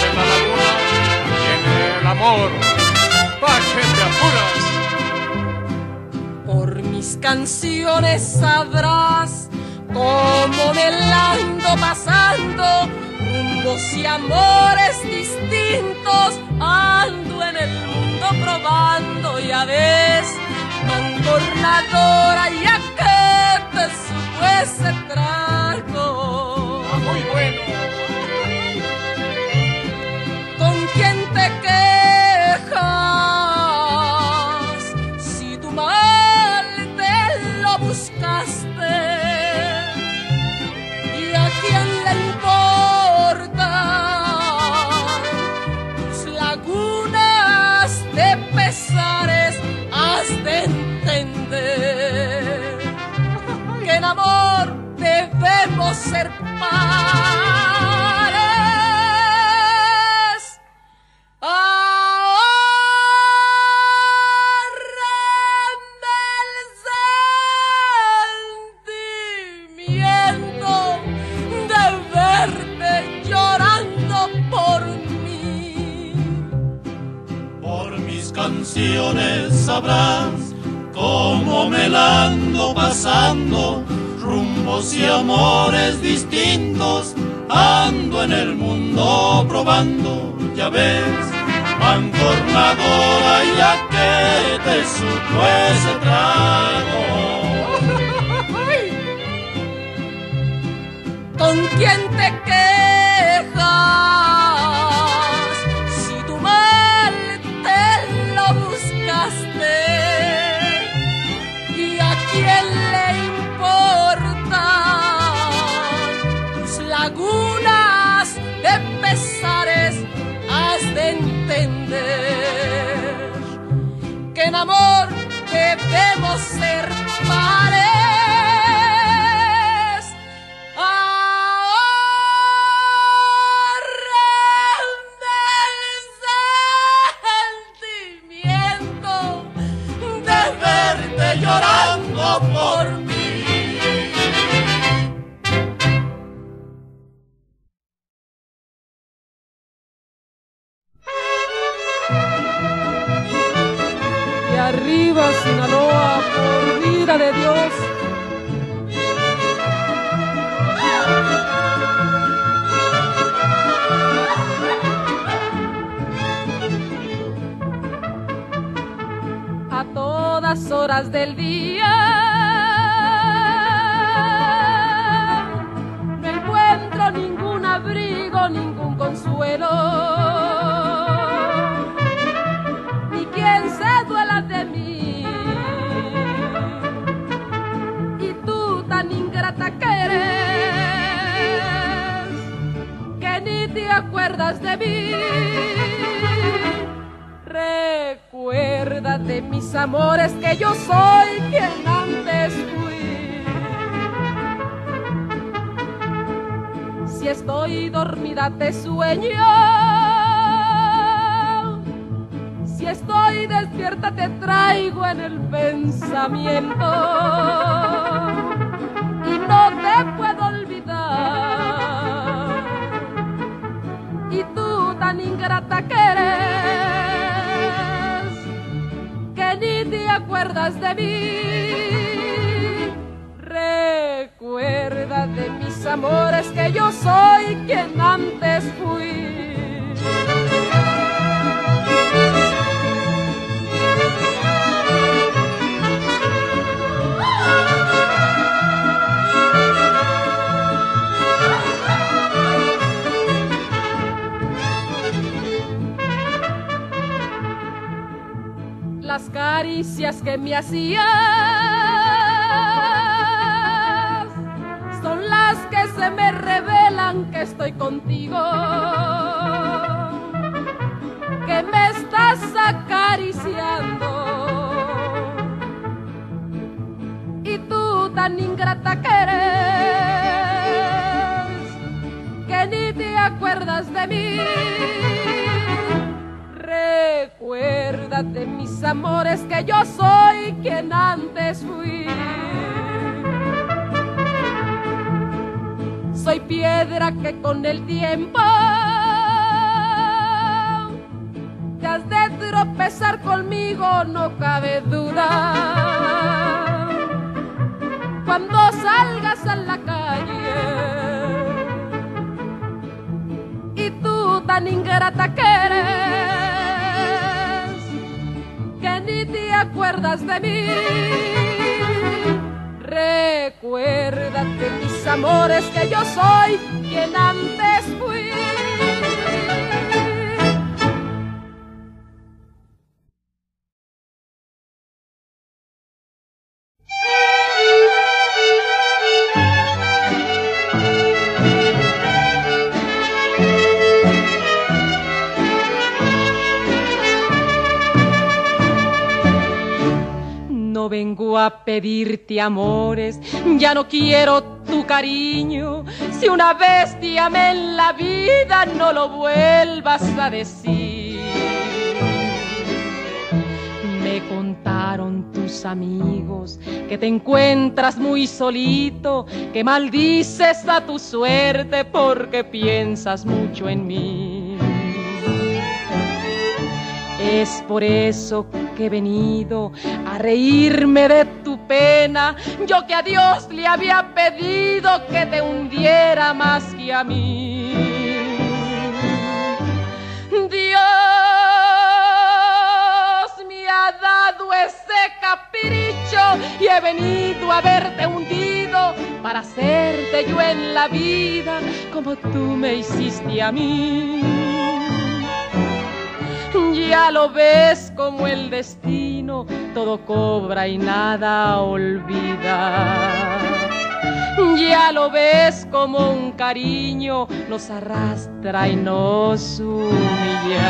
en la laguna, tiene el amor, ¿pa' qué te apuras? Por mis canciones sabrás cómo me ando pasando, rumbos y amores distintos, ando en el mundo probando, ya ves, mantornadora, ya que te supo ese canciones sabrás cómo me pasando, rumbos y amores distintos, ando en el mundo probando, ya ves, mancornadora ya que te supo ese trago. ¿Con quién en amor debemos ser pares. Ahórrame el sentimiento de verte llorando por mí. De Dios. A todas horas del día acuerdas de mí. Recuerda de mis amores que yo soy quien antes fui. Si estoy dormida te sueño. Si estoy despierta te traigo en el pensamiento y no te puedo ingrata que eres que ni te acuerdas de mí. Recuerda de mis amores que yo soy quien antes fui. Las caricias que me hacías son las que se me revelan que estoy contigo, que me estás acariciando. Y tú tan ingrata que eres, que ni te acuerdas de mí. De mis amores que yo soy quien antes fui. Soy piedra que con el tiempo empezar conmigo no cabe duda. Cuando salgas a la calle y tú tan ingrata que eres ni te acuerdas de mí. Recuérdate mis amores que yo soy quien antes fui. A pedirte amores, ya no quiero tu cariño. Si una vez te amé en la vida, no lo vuelvas a decir. Me contaron tus amigos que te encuentras muy solito, que maldices a tu suerte porque piensas mucho en mí. Es por eso que he venido a reírme de tu pena. Yo que a Dios le había pedido que te hundiera más que a mí. Dios me ha dado ese capricho y he venido a verte hundido para hacerte yo en la vida como tú me hiciste a mí. Ya lo ves como el destino todo cobra y nada olvida. Ya lo ves como un cariño nos arrastra y nos humilla.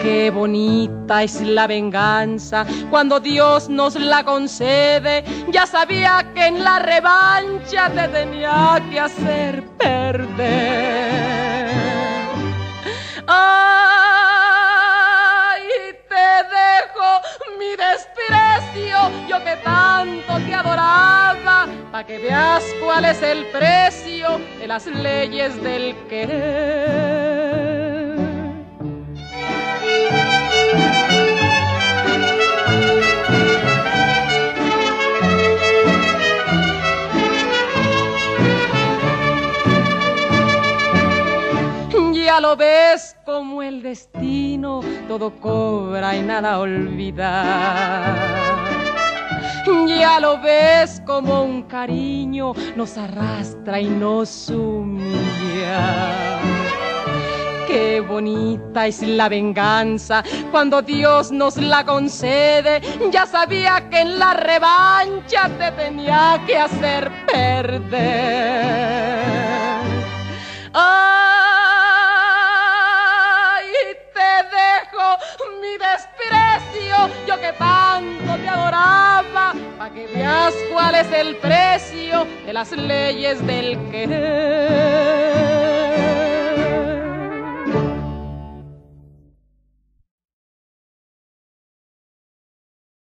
Qué bonita es la venganza cuando Dios nos la concede. Ya sabía que en la revancha te tenía que hacer perder. Que veas cuál es el precio de las leyes del querer. Ya lo ves como el destino todo cobra y nada olvida. Ya lo ves como un cariño nos arrastra y nos humilla. Qué bonita es la venganza cuando Dios nos la concede. Ya sabía que en la revancha te tenía que hacer perder. Ay, te dejo mi desprecio, que veas cuál es el precio de las leyes del querer.